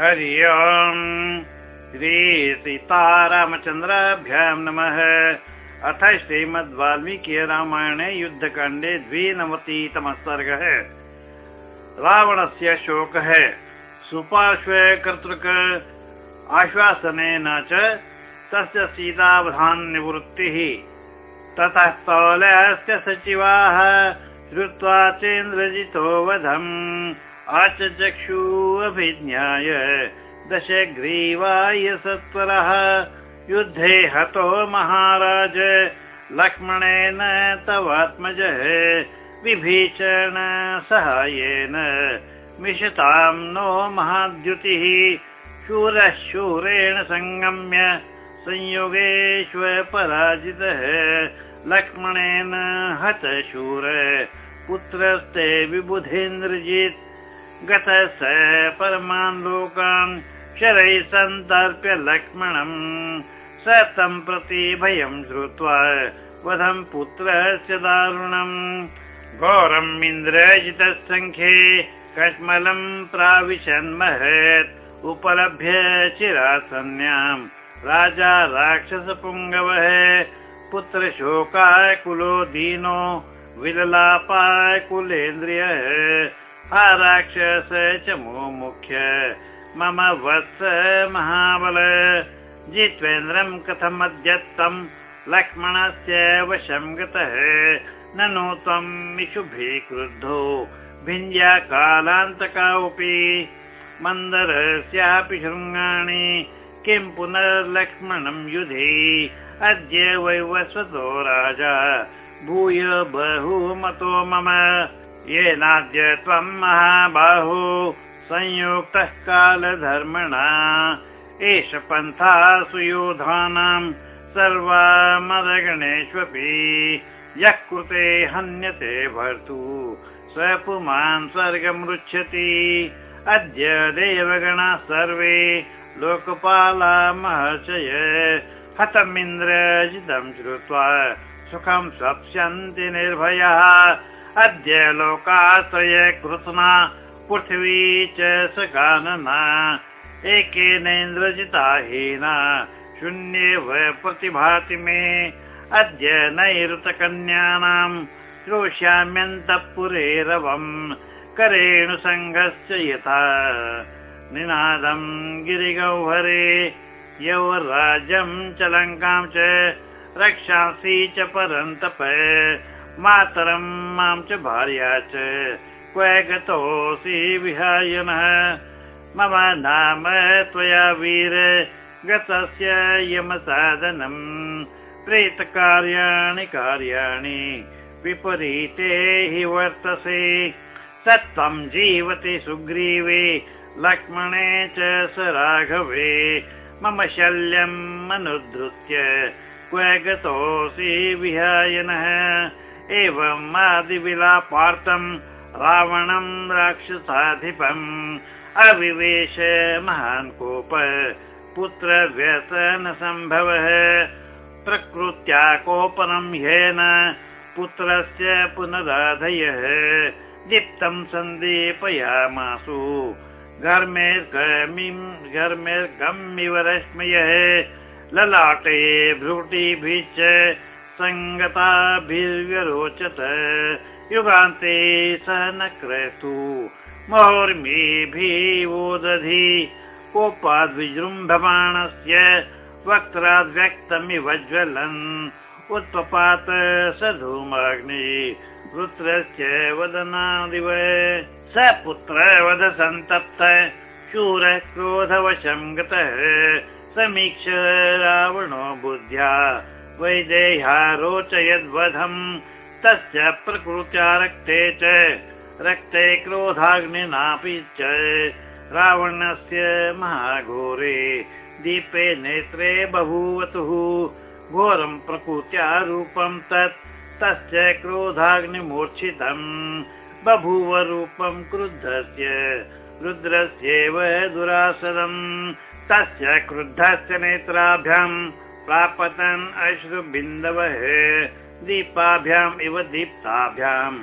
हरि ओम् श्रीसीतारामचन्द्राभ्यां नमः। अथ श्रीमद्वाल्मीकि रामायणे युद्धकाण्डे द्विनवतितमः सर्गः रावणस्य शोकः। सुपार्श्वे कर्तृक आश्वासनेन च तस्य सीतावधान्निवृत्तिः ततः स्थौलस्य सचिवाः श्रुत्वा चेन्द्रजितो वधम् आचचक्षुभिज्ञाय दशग्रीवाय सत्वरः युद्धे हतो महाराज लक्ष्मणेन तवात्मजः विभीषण सहायेन। मिषतां नो महाद्युतिः शूरः शूरेण सङ्गम्य संयोगेष्व पराजितः। लक्ष्मणेन हत शूर पुत्रस्ते विबुधेन्द्रजित् गतः स परमान् लोकान् शरैः सन्तर्प्य लक्ष्मणम् स तं प्रति भयं श्रुत्वा वधं पुत्रस्य दारुणम्। घोरम् इन्द्रजितः सङ्ख्ये कश्मलं प्राविशन्महत् उपलभ्य चिरासन्याम् राजा राक्षसपुङ्गवः पुत्रशोकाय कुलो दीनो विललापाय कुलेन्द्रियः हा राक्षस च मो मुख्य मम वत्स महाबल। जित्वेन्द्रं कथमद्यत्तं लक्ष्मणस्य वशं गतः। ननु त्वम् इषुभि क्रुद्धो भिन्द्या कालान्तकापि मन्दरस्यापि शृङ्गाणि। किं पुनर्लक्ष्मणं युधि? अद्य वैवस्वतो राजा। भूय बहुमतो मम येनाद्य त्वं महाबाहु संयुक्तः कालधर्मणा। एष पन्था सुयोधानां सर्वामदगणेष्वपि। यः कृते हन्यते भर्तु स पुमान् स्वर्गमृच्छति अद्य देवगणाः सर्वे लोकपाला महर्षय हतमिन्द्रजितं श्रुत्वा सुखं स्वप्स्यन्ति निर्भयः अद्य लोकाश्रय कृत्ना पृथिवी च सकानना एकेनेन्द्रजिता हीना शून्येव प्रतिभाति मे। अद्य नैऋतकन्यानां श्रोष्याम्यन्तःपुरे रवम् करेणुसङ्घस्य यथा। निनादं गिरिगौहरे यौराज्यं च लङ्कां च रक्षांसि च परन्तप मातरं मां च भार्या च क्व गतोऽसि विहायनः मम नाम त्वया वीर गतस्य यमसाधनम् प्रेतकार्याणि कार्याणि विपरीते हि वर्तसे। सत्त्वं जीवति सुग्रीवे लक्ष्मणे च स राघवे। मम शल्यम् अनुद्धृत्य क्व गतोऽसि विहायनः एवम् आदिविलापार्थं रावणं राक्षसाधिपम् अविवेश महान् कोप पुत्र व्यसन सम्भवः। प्रकृत्या कोपनं ह्येन पुत्रस्य पुनराधयः। दीप्तं सन्दीपयामासु। घर्मेर्गमिं घर्मेर्गमिव रश्मयः ललाटे भ्रूटिभिश्च सङ्गताभिर्व्यरोचत युगान्ते स न क्रतु। महोर्मिभिवोदधि कोपाद्विजृम्भमाणस्य वक्त्राद्व्यक्तमिव ज्वलन्। उत्पपात स धूमाग्नि। पुत्रस्य वदनादिव। स पुत्र वद सन्तप्त। शूर क्रोधवशं गतः। समीक्ष रावणो बुद्ध्या वैदेह्या रोचयद्वधम्। तस्य प्रकृत्या रक्ते च रक्ते क्रोधाग्निनापि च। रावणस्य महाघोरे दीपे नेत्रे बभूवतुः। घोरं प्रकृत्या रूपं तत् तस्य क्रोधाग्निमूर्च्छितम् बभूव रूपं क्रुद्धस्य रुद्रस्येव दुरासदम्। तस्य क्रुद्धस्य नेत्राभ्याम् प्रापतन् अश्रुबिन्दवः दीपाभ्याम् इव दीप्ताभ्याम्।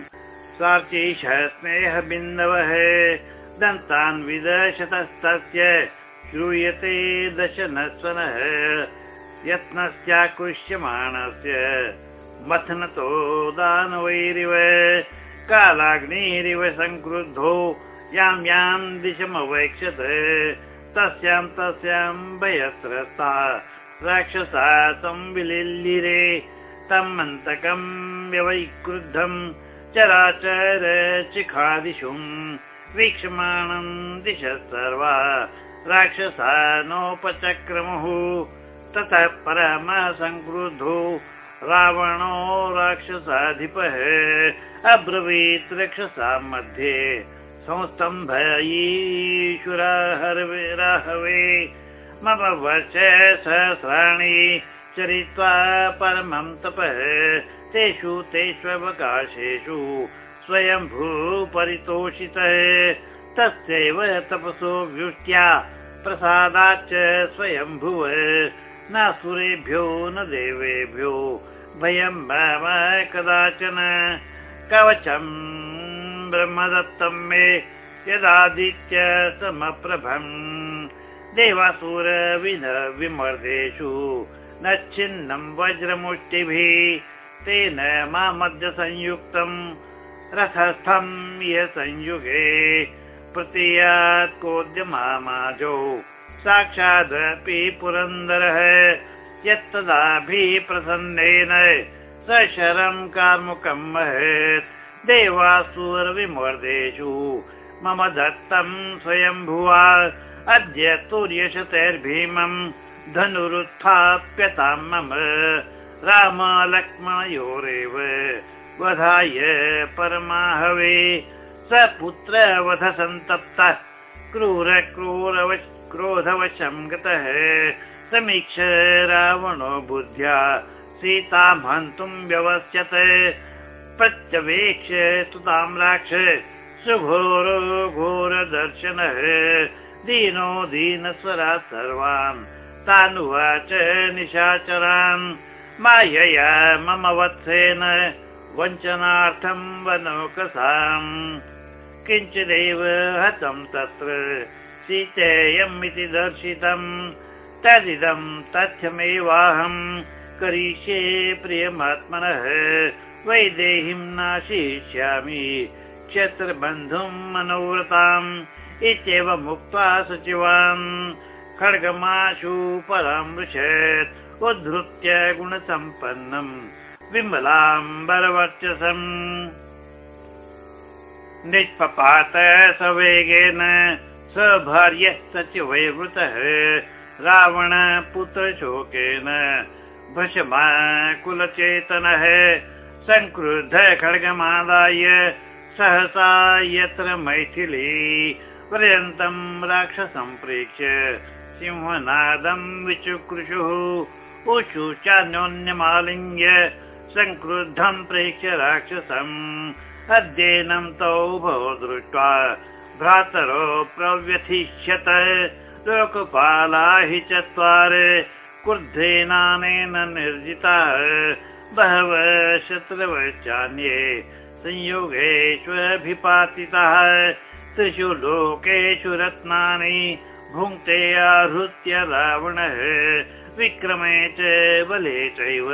साचीश स्नेहबिन्दवः दन्तान् विदशतस्तस्य श्रूयते दशनस्वनः यत्नस्याकृष्यमाणस्य मथनतो दानवैरिव कालाग्निरिव संक्रुद्धो यां यां दिशमवैक्षत तस्यां तस्यां भयस्रस्ता राक्षसा संविलिल्लिरे तम् अन्तकम् व्यवैक्रुद्धम् चराचर चिखादिशुम् वीक्षमाणम् दिश सर्वा। राक्षसा नोपचक्रमुः ततः परमः संक्रुद्धो रावणो राक्षसाधिपः अब्रवीत् रक्षसा मध्ये। संस्तम्भयीश्वरहवे मम वच सहस्राणि चरित्वा परमं तपः। तेषु तेष्वकाशेषु स्वयंभू परितोषितः। तस्यैव तपसो व्युष्ट्या प्रसादाच्च स्वयंभुव। न सुरेभ्यो न देवेभ्यो भयं मम कदाचन। कवचम् ब्रह्मदत्तं मे यदादित्य समप्रभम् देवासुर विमर्देषु न छिन्नं वज्रमुष्टिभिः तेन मामद्य संयुक्तम् रथस्थं य संयुगे प्रतीयात् कोद्यमामाजौ साक्षादपि पुरन्दरः यत्तदाभिप्रसन्नेन स शरं कार्मुकं महत् देवासुरविमर्देषु मम दत्तं स्वयंभुवा अद्य तुर्यशतैर्भीमम् धनुरुत्थाप्यतां मम रामलक्ष्मणयोरेव वधाय परमाहवे स पुत्रवधसन्तप्तः क्रूर क्रूरव क्रोधवशं गतः समीक्ष रावणो बुद्ध्या सीतां हन्तुं व्यवस्यत। प्रत्यवेक्ष राक्ष सुघोरो घोरदर्शनः दीनो दीनस्वरात् सर्वान् तानुवाच निशाचरान्। मायया मम वत्सेन वञ्चनार्थं वनौकसाम्। किञ्चिदेव हतं तत्र सीतेयम् इति दर्शितम् तदिदं तथ्यमेवाहम् करिष्ये प्रियमात्मनः। वैदेहीं नाशयिष्यामि क्षत्रबन्धुं मनोव्रताम् इत्येवमुक्त्वा सचिवान् खड्गमाशु परामृशत् उद्धृत्य गुणसम्पन्नम् विमलाम्बरवर्चसम् निष्पपात सवेगेन स भार्य सचिवैवृतः रावण पुत्रशोकेन भषमा कुलचेतनः सङ्क्रुद्ध खड्गमादाय सहसा यत्र मैथिली पर्यन्तं राक्षसं प्रेक्ष्य सिंहनादं विचुकृषुः ऊषु चान्योन्यमालिङ्ग्य सङ्क्रुद्धं प्रेक्ष्य राक्षसम् अद्येनं तौ भो दृष्ट्वा भ्रातरो प्रव्यथिष्यत। लोकपाला हि चत्वारि क्रुद्धेनानेन निर्जिताः। बहवः शत्रवश्चान्ये संयोगेष्वभिपातितः त्रिषु लोकेषु रत्नानि भुङ्क्ते आहृत्य रावणः विक्रमे च बले चैव।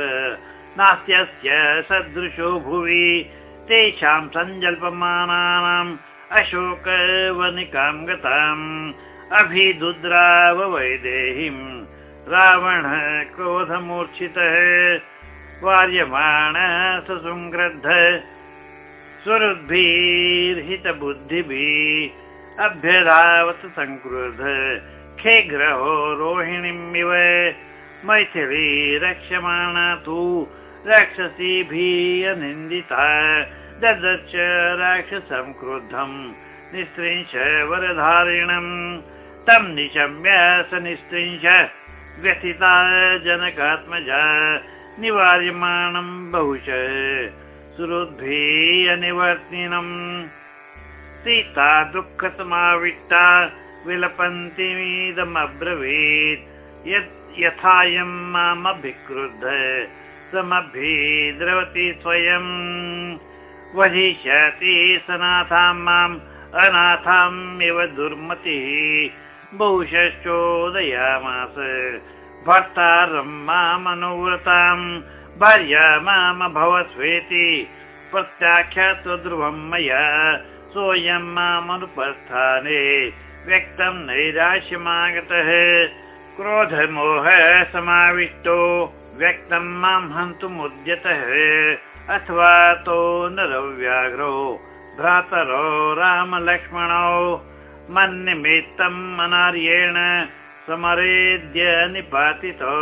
नास्त्यस्य सदृशो भुवि तेषां सञ्जल्पमानानाम् अशोकवनिकां गताम् अभिदुद्राववैदेहीम्। रावणः क्रोधमूर्छितः वार्यमाणः सुसंग्रद्ध सुहृद्भिर्हितबुद्धिभिः अभ्यधावत् संक्रुध। खे ग्रहो रोहिणीमिव। मैथिली रक्ष्यमाणा तु राक्षसीभिः अनिन्दिता राक्षसं क्रुद्धम् निस्त्रिंश वरधारिणम्। तं निशम्य स निस्त्रिंश व्यथिता जनकात्मजा। निवार्यमाणम् बहुश सुहृद्भिः अनिवर्तिनम् सीता विलपन्तीदमब्रवीत् यत् यथायं मामभिक्रुद्ध समभिद्रवति स्वयम् वधिष्यति सनाथां माम् अनाथाम् इव दुर्मतिः। बहुशश्चोदयामास भर्तारम् मामनुव्रताम् भार्या मामभवस्वेति प्रत्याख्यात ध्रुवम् मया सोऽयं मामनुपस्थाने व्यक्तं नैराश्यमागतः। क्रोधमोह समाविष्टो व्यक्तं मां हन्तुमुद्यतः। अथवा तो नरव्याघ्रो भ्रातरो रामलक्ष्मणौ। मन्निमित्तम् अनार्येण समरेद्य निपातितो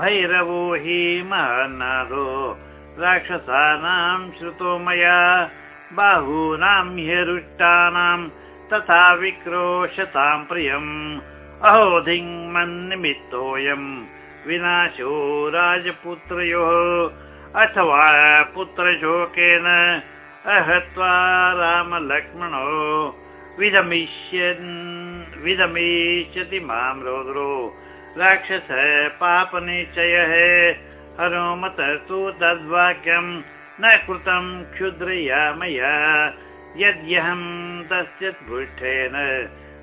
भैरवो हि महानादो राक्षसानां श्रुतो मया। बाहूनां ह्यरुष्टानां तथा विक्रोशतां प्रियम्। अहोधिङ्मन्निमित्तोऽयम् विनाशो राजपुत्रयोः। अथवा पुत्रशोकेन। अहत्वा रामलक्ष्मणो। विदमिष्यन् विदमिष्यति मां रोद्रो राक्षस पापनिश्चयः हनुमतस्तु तद्वाक्यम् न कृतं क्षुद्रया मया। यद्यहं तस्य पृष्ठेन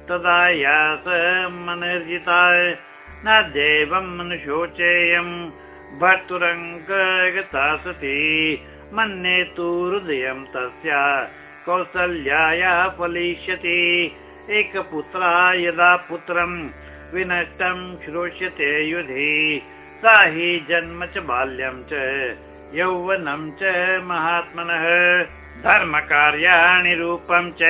तदा यासमनिर्जिता न देवं शोचेयम् भर्तुरङ्गता सती। मन्ये तु हृदयं तस्य कौसल्याया फलिष्यति। एकपुत्रा यदा पुत्रम् विनष्टं श्रोष्यते युधि। सा हि जन्म च बाल्यं च यौवनं च महात्मनः। धर्मकार्याणि रूपं च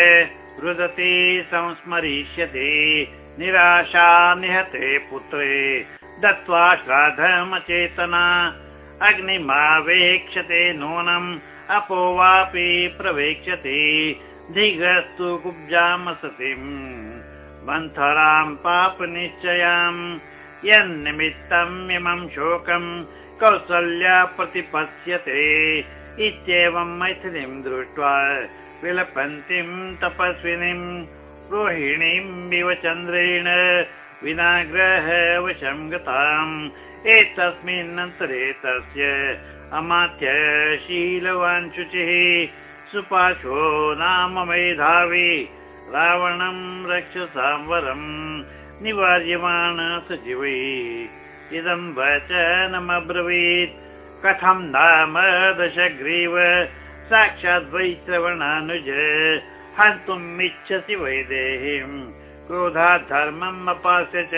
रुदति संस्मरिष्यति। निराशा निहते पुत्रे। दत्त्वा श्राद्धमचेतना। अग्निमावेक्षते नूनम् अपो वापि प्रवेक्ष्यति। दिगस्तु कुब्जामसतिम् मन्थरां पापनिश्चयाम् यन्निमित्तम् इमं शोकम् कौसल्या प्रतिपत्स्यते इत्येवं मैथिलीं दृष्ट्वा विलपन्तीं तपस्विनीं रोहिणीम् इव चन्द्रेण विनाग्रह वशं गताम्। एतस्मिन्नन्तरे तस्य अमात्य शीलवान् शुचिः सुपाशो नाम मेधावी रावणं रक्षसां वरम् निवार्यमाण सजीवै। इदं वचनमब्रवीत्। कथं नाम दशग्रीव साक्षात् वै श्रवणानुज हन्तुम् इच्छसि वैदेहीम् क्रोधात् धर्मम् अपास्य च।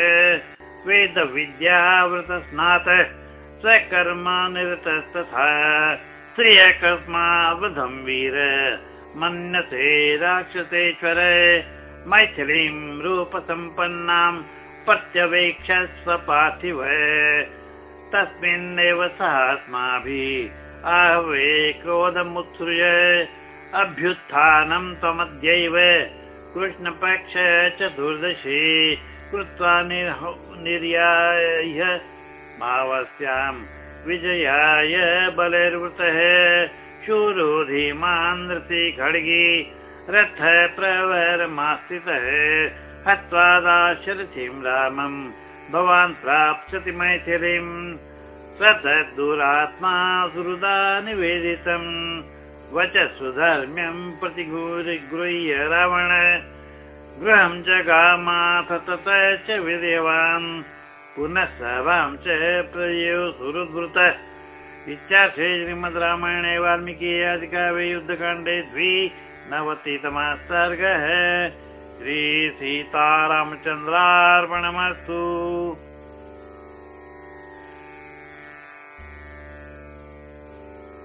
वेदविद्यावृतस्नात स्वकर्म निरतस्तथा श्रियकस्मावधं वीर मन्यसे राक्षसेश्वर। मैथिलीं रूपसम्पन्नां प्रत्यवेक्षस्व पार्थिव तस्मिन्नेव सह अस्माभिः आहवे क्रोधमुत्सृज अभ्युत्थानं त्वमद्यैव। कृष्णपक्ष चतुर्दशी कृत्वा निर्याय। भावस्यां विजयाय बलैर्वृतः। शूरो धीमान् खड्गी रथ प्रवरमास्थितः हत्वा दाशरथिं रामम् भवान् प्राप्स्यति मैथिलीम् स्वतद्दुरात्मा सुहृदा निवेदितम् वच सुधर्म्यम् प्रतिगृह्य रावण। गृहं जगामाथ तत च विदेवान्। पुनः सभां च प्रयो सुहृद्वृत इत्यार्थे श्रीमद् रामायणे वाल्मीकि आदिकाव्ये युद्धकाण्डे द्वि नवतितमः सर्गः श्रीसीतारामचन्द्रार्पणमस्तु